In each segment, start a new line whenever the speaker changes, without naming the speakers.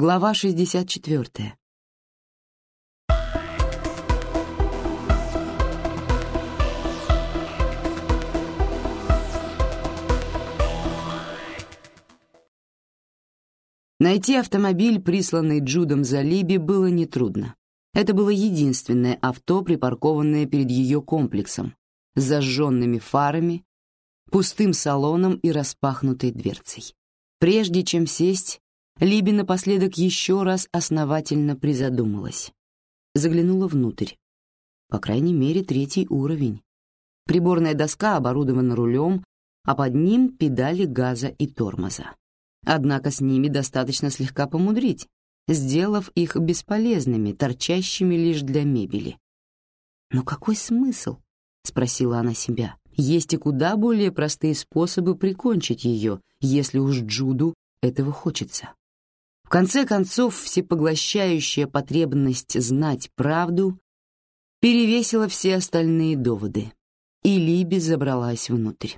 Глава 64. Найти автомобиль, присланный Джудом за Либи, было нетрудно. Это было единственное авто, припаркованное перед ее комплексом, с зажженными фарами, пустым салоном и распахнутой дверцей. Прежде чем сесть, Либи напоследок еще раз основательно призадумалась. Заглянула внутрь. По крайней мере, третий уровень. Приборная доска оборудована рулем, а под ним педали газа и тормоза. Однако с ними достаточно слегка помудрить, сделав их бесполезными, торчащими лишь для мебели. «Но какой смысл?» — спросила она себя. «Есть и куда более простые способы прикончить ее, если уж Джуду этого хочется». В конце концов, всепоглощающая потребность знать правду перевесила все остальные доводы, и Либи забралась внутрь.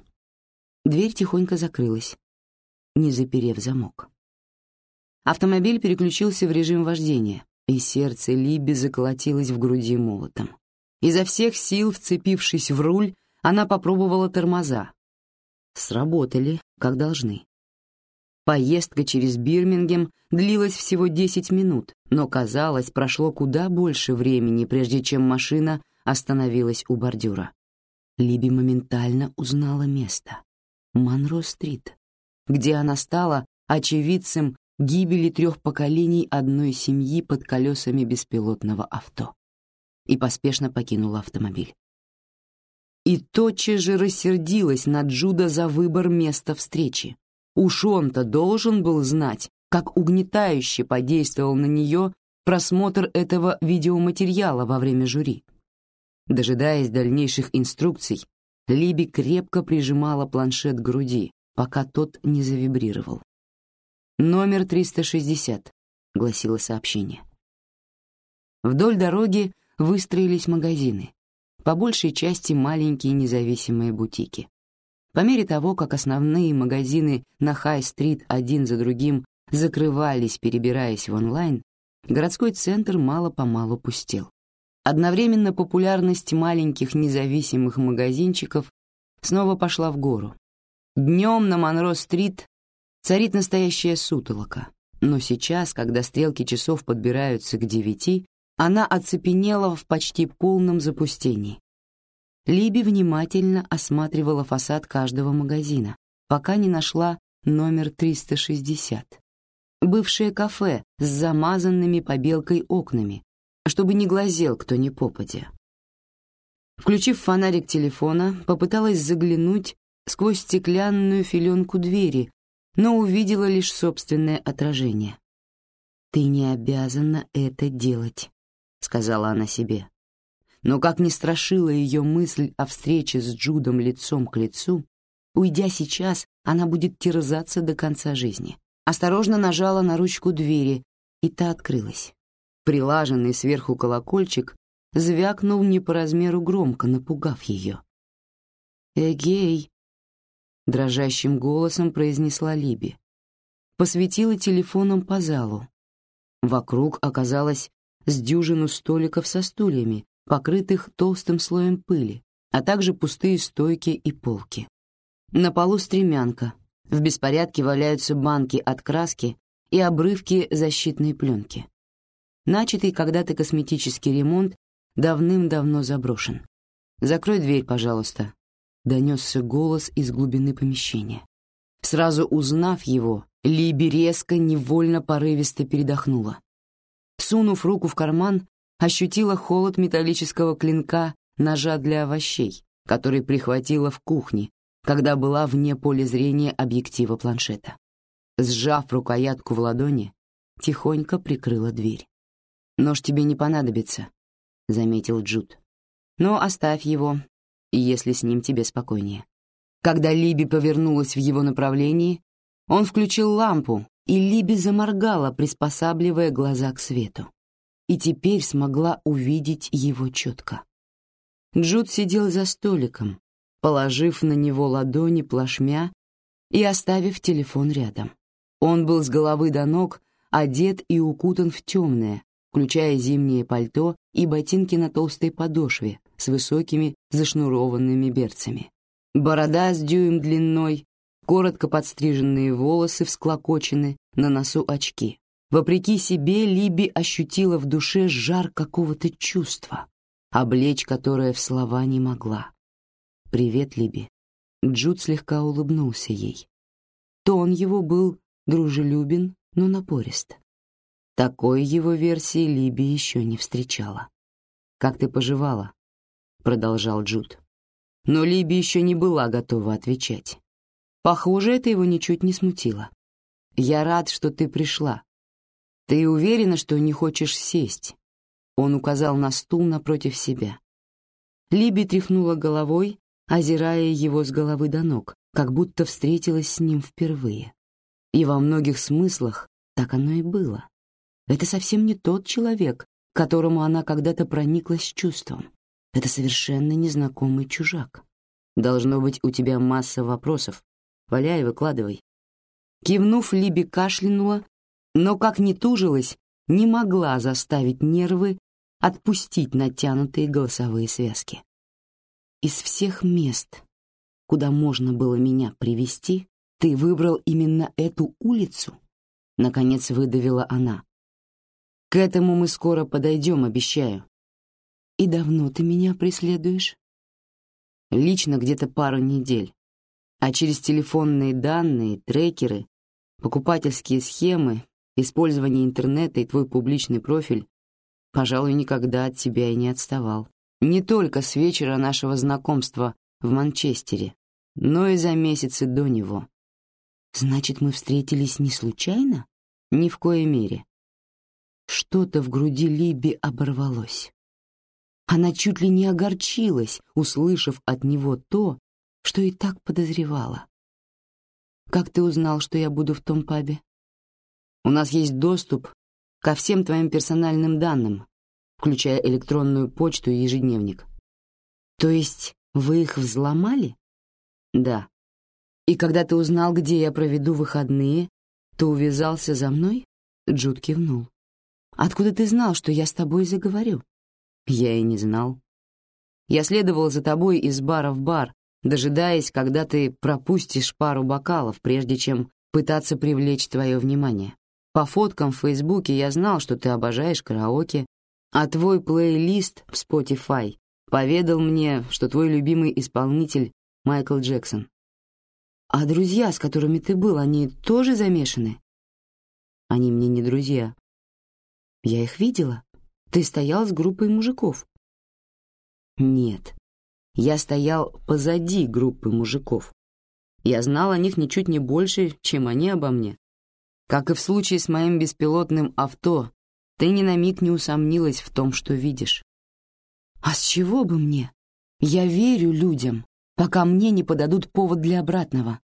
Дверь тихонько закрылась, не заперев замок. Автомобиль переключился в режим вождения, и сердце Либи заколотилось в груди молотом. Изо всех сил, вцепившись в руль, она попробовала тормоза. Сработали, как должны. Поездка через Бирмингем длилась всего 10 минут, но, казалось, прошло куда больше времени, прежде чем машина остановилась у бордюра. Либи моментально узнала место. Монро-стрит, где она стала очевидцем гибели трех поколений одной семьи под колесами беспилотного авто и поспешно покинула автомобиль. И тотчас же рассердилась на Джуда за выбор места встречи. Уж он-то должен был знать, как угнетающе подействовал на нее просмотр этого видеоматериала во время жюри. Дожидаясь дальнейших инструкций, Либи крепко прижимала планшет к груди, пока тот не завибрировал. «Номер 360», — гласило сообщение. Вдоль дороги выстроились магазины, по большей части маленькие независимые бутики. По мере того, как основные магазины на Хай-стрит один за другим закрывались, перебираясь в онлайн, городской центр мало-помалу пустел. Одновременно популярность маленьких независимых магазинчиков снова пошла в гору. Днем на Монро-стрит царит настоящая сутолока, но сейчас, когда стрелки часов подбираются к девяти, она оцепенела в почти полном запустении. Либи внимательно осматривала фасад каждого магазина, пока не нашла номер 360. Бывшее кафе с замазанными побелкой окнами, чтобы не глазел кто ни попадя. Включив фонарик телефона, попыталась заглянуть сквозь стеклянную филенку двери, но увидела лишь собственное отражение. «Ты не обязана это делать», — сказала она себе. Но как ни страшила ее мысль о встрече с Джудом лицом к лицу, уйдя сейчас, она будет терзаться до конца жизни. Осторожно нажала на ручку двери, и та открылась. Прилаженный сверху колокольчик звякнул не по размеру громко, напугав ее. «Эгей!» — дрожащим голосом произнесла Либи. Посветила телефоном по залу. Вокруг оказалось с дюжину столиков со стульями, покрытых толстым слоем пыли, а также пустые стойки и полки. На полу стремянка, в беспорядке валяются банки от краски и обрывки защитной пленки. Начатый когда-то косметический ремонт давным-давно заброшен. «Закрой дверь, пожалуйста», — донесся голос из глубины помещения. Сразу узнав его, Либи резко, невольно порывисто передохнула. Сунув руку в карман, ощутила холод металлического клинка ножа для овощей, который прихватила в кухне, когда была вне поля зрения объектива планшета. Сжав рукоятку в ладони, тихонько прикрыла дверь. «Нож тебе не понадобится», — заметил Джуд. «Но оставь его, если с ним тебе спокойнее». Когда Либи повернулась в его направлении, он включил лампу, и Либи заморгала, приспосабливая глаза к свету и теперь смогла увидеть его четко. Джуд сидел за столиком, положив на него ладони плашмя и оставив телефон рядом. Он был с головы до ног одет и укутан в темное, включая зимнее пальто и ботинки на толстой подошве с высокими зашнурованными берцами. Борода с дюйм длиной, коротко подстриженные волосы всклокочены, на носу очки. Вопреки себе Либи ощутила в душе жар какого-то чувства, облечь которое в слова не могла. «Привет, Либи». Джуд слегка улыбнулся ей. Тон его был дружелюбен, но напорист. Такой его версии Либи еще не встречала. «Как ты поживала?» — продолжал Джуд. Но Либи еще не была готова отвечать. Похоже, это его ничуть не смутило. «Я рад, что ты пришла. Ты уверена, что не хочешь сесть?» Он указал на стул напротив себя. Либи тряхнула головой, озирая его с головы до ног, как будто встретилась с ним впервые. И во многих смыслах так оно и было. Это совсем не тот человек, к которому она когда-то прониклась чувством. Это совершенно незнакомый чужак. Должно быть, у тебя масса вопросов. Валяй, выкладывай. Кивнув, Либи кашлянула, но, как ни тужилась, не могла заставить нервы отпустить натянутые голосовые связки. Из всех мест, куда можно было меня привести, ты выбрал именно эту улицу? Наконец выдавила она. К этому мы скоро подойдем, обещаю. И давно ты меня преследуешь? Лично где-то пару недель. А через телефонные данные, трекеры, покупательские схемы, использование интернета и твой публичный профиль, пожалуй, никогда от тебя и не отставал. Не только с вечера нашего знакомства в Манчестере, но и за месяцы до него. Значит, мы встретились не случайно? Ни в коей мере. Что-то в груди Либи оборвалось. Она чуть ли не огорчилась, услышав от него то, что и так подозревала. «Как ты узнал, что я буду в том пабе?» «У нас есть доступ ко всем твоим персональным данным, включая электронную почту и ежедневник. То есть вы их взломали? Да. И когда ты узнал, где я проведу выходные, то увязался за мной? Джуд кивнул. Откуда ты знал, что я с тобой заговорю? Я и не знал. Я следовал за тобой из бара в бар, дожидаясь, когда ты пропустишь пару бокалов, прежде чем пытаться привлечь твое внимание. По фоткам в Фейсбуке я знал, что ты обожаешь караоке, а твой плейлист в Spotify поведал мне, что твой любимый исполнитель Майкл Джексон. А друзья, с которыми ты был, они тоже замешаны? Они мне не друзья. Я их видела. Ты стоял с группой мужиков. Нет, я стоял позади группы мужиков. Я знал о них ничуть не больше, чем они обо мне. Как и в случае с моим беспилотным авто, ты ни на миг не усомнилась в том, что видишь. А с чего бы мне? Я верю людям, пока мне не подадут повод для обратного.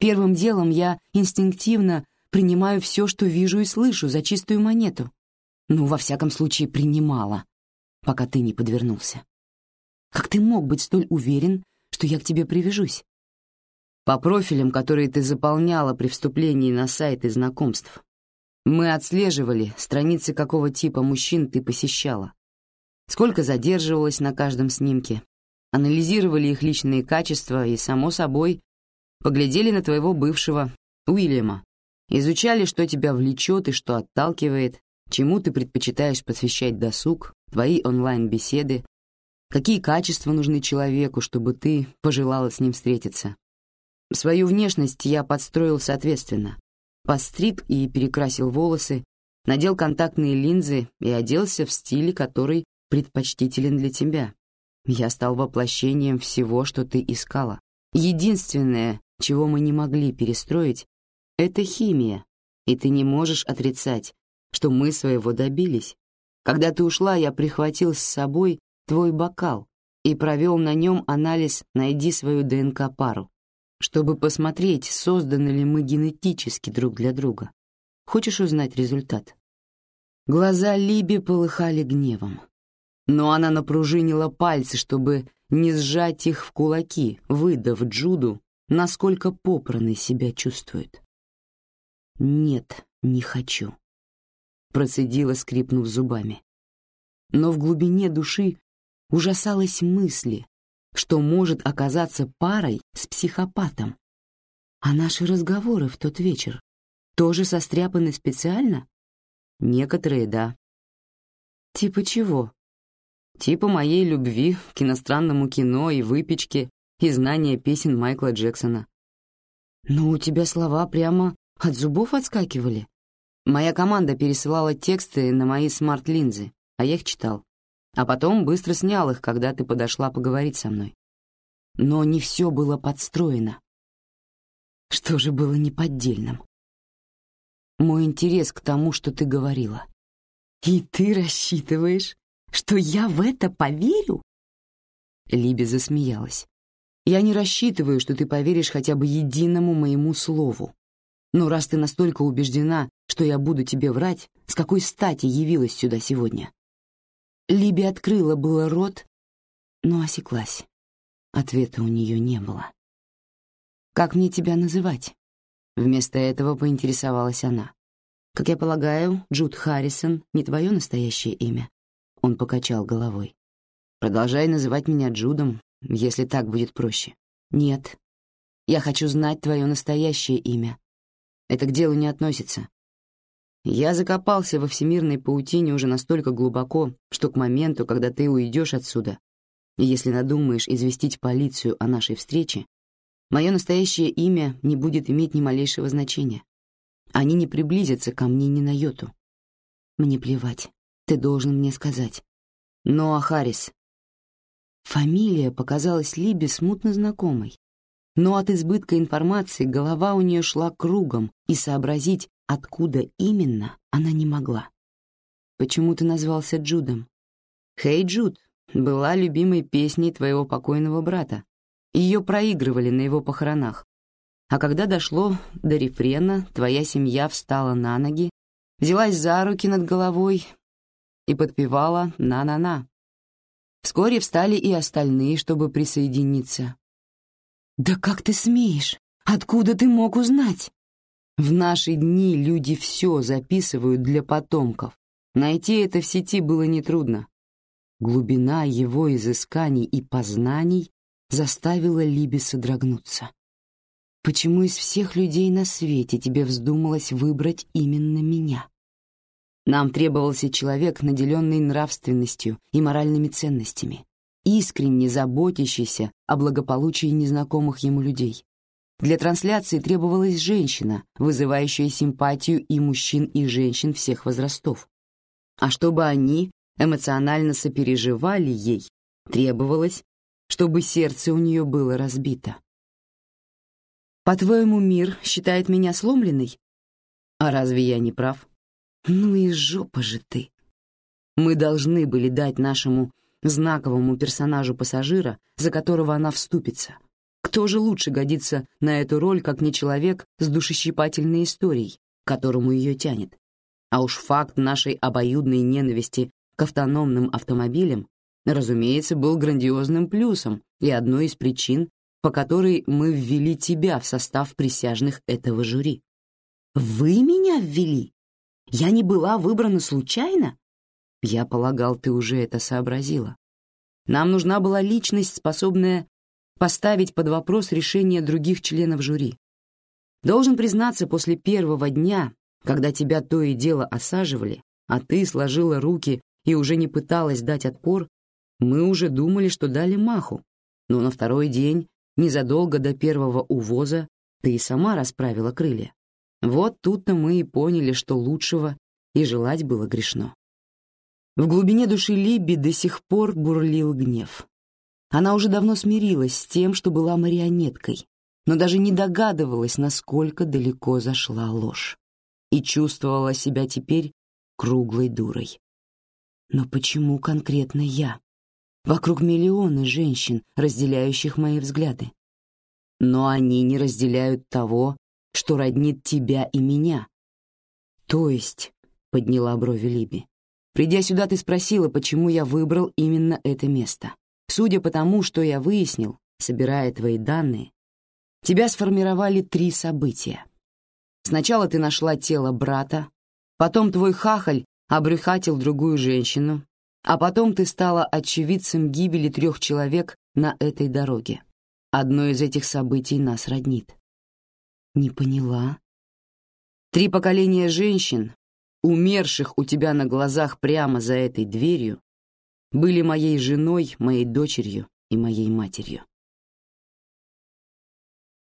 Первым делом я инстинктивно принимаю все, что вижу и слышу, за чистую монету. Ну, во всяком случае, принимала, пока ты не подвернулся. Как ты мог быть столь уверен, что я к тебе привяжусь? По профилям, которые ты заполняла при вступлении на сайты знакомств, мы отслеживали страницы какого типа мужчин ты посещала, сколько задерживалась на каждом снимке, анализировали их личные качества и, само собой, поглядели на твоего бывшего, Уильяма, изучали, что тебя влечет и что отталкивает, чему ты предпочитаешь посвящать досуг, твои онлайн-беседы, какие качества нужны человеку, чтобы ты пожелала с ним встретиться. Свою внешность я подстроил соответственно, постриг и перекрасил волосы, надел контактные линзы и оделся в стиле, который предпочтителен для тебя. Я стал воплощением всего, что ты искала. Единственное, чего мы не могли перестроить, это химия, и ты не можешь отрицать, что мы своего добились. Когда ты ушла, я прихватил с собой твой бокал и провел на нем анализ «Найди свою ДНК-пару» чтобы посмотреть, созданы ли мы генетически друг для друга. Хочешь узнать результат? Глаза Либи полыхали гневом. Но она напружинила пальцы, чтобы не сжать их в кулаки, выдав Джуду, насколько попранный себя чувствует. «Нет, не хочу», процедила, скрипнув зубами. Но в глубине души ужасалась мысли, что может оказаться парой с психопатом. А наши разговоры в тот вечер тоже состряпаны специально? Некоторые — да. Типа чего? Типа моей любви к иностранному кино и выпечке и знания песен Майкла Джексона. Ну, у тебя слова прямо от зубов отскакивали. Моя команда пересылала тексты на мои смарт-линзы, а я их читал. А потом быстро снял их, когда ты подошла поговорить со мной. Но не все было подстроено. Что же было неподдельным? Мой интерес к тому, что ты говорила. И ты рассчитываешь, что я в это поверю? Либи засмеялась. Я не рассчитываю, что ты поверишь хотя бы единому моему слову. Но раз ты настолько убеждена, что я буду тебе врать, с какой стати явилась сюда сегодня? Либи открыла было рот, но осеклась. Ответа у нее не было. «Как мне тебя называть?» Вместо этого поинтересовалась она. «Как я полагаю, Джуд Харрисон не твое настоящее имя?» Он покачал головой. «Продолжай называть меня Джудом, если так будет проще». «Нет. Я хочу знать твое настоящее имя. Это к делу не относится. Я закопался во всемирной паутине уже настолько глубоко, что к моменту, когда ты уйдешь отсюда, если надумаешь известить полицию о нашей встрече, мое настоящее имя не будет иметь ни малейшего значения. Они не приблизятся ко мне ни на йоту. Мне плевать, ты должен мне сказать. Но Ахарис. Фамилия показалась Либе смутно знакомой. Но от избытка информации голова у нее шла кругом, и сообразить, Откуда именно, она не могла. «Почему ты назвался Джудом?» «Хей, Джуд» была любимой песней твоего покойного брата. Ее проигрывали на его похоронах. А когда дошло до рефрена, твоя семья встала на ноги, взялась за руки над головой и подпевала «на-на-на». Вскоре встали и остальные, чтобы присоединиться. «Да как ты смеешь? Откуда ты мог узнать?» В наши дни люди все записывают для потомков. Найти это в сети было нетрудно. Глубина его изысканий и познаний заставила Либи содрогнуться. Почему из всех людей на свете тебе вздумалось выбрать именно меня? Нам требовался человек, наделенный нравственностью и моральными ценностями, искренне заботящийся о благополучии незнакомых ему людей. Для трансляции требовалась женщина, вызывающая симпатию и мужчин, и женщин всех возрастов. А чтобы они эмоционально сопереживали ей, требовалось, чтобы сердце у нее было разбито. «По-твоему, мир считает меня сломленной? А разве я не прав? Ну и жопа же ты. Мы должны были дать нашему знаковому персонажу пассажира, за которого она вступится — кто же лучше годится на эту роль, как не человек с душещипательной историей, которому ее тянет? А уж факт нашей обоюдной ненависти к автономным автомобилям, разумеется, был грандиозным плюсом и одной из причин, по которой мы ввели тебя в состав присяжных этого жюри. Вы меня ввели? Я не была выбрана случайно? Я полагал, ты уже это сообразила. Нам нужна была личность, способная поставить под вопрос решение других членов жюри. Должен признаться, после первого дня, когда тебя то и дело осаживали, а ты сложила руки и уже не пыталась дать отпор, мы уже думали, что дали маху. Но на второй день, незадолго до первого увоза, ты и сама расправила крылья. Вот тут-то мы и поняли, что лучшего и желать было грешно. В глубине души Либи до сих пор бурлил гнев. Она уже давно смирилась с тем, что была марионеткой, но даже не догадывалась, насколько далеко зашла ложь, и чувствовала себя теперь круглой дурой. Но почему конкретно я? Вокруг миллионы женщин, разделяющих мои взгляды. Но они не разделяют того, что роднит тебя и меня. То есть, — подняла брови Либи, — придя сюда, ты спросила, почему я выбрал именно это место. Судя по тому, что я выяснил, собирая твои данные, тебя сформировали три события. Сначала ты нашла тело брата, Потом твой хахаль обрюхатил другую женщину, а потом ты стала очевидцем гибели трех человек на этой дороге. Одно из этих событий нас роднит. Не поняла. Три поколения женщин, умерших у тебя на глазах прямо за этой дверью, были моей женой, моей дочерью и моей матерью.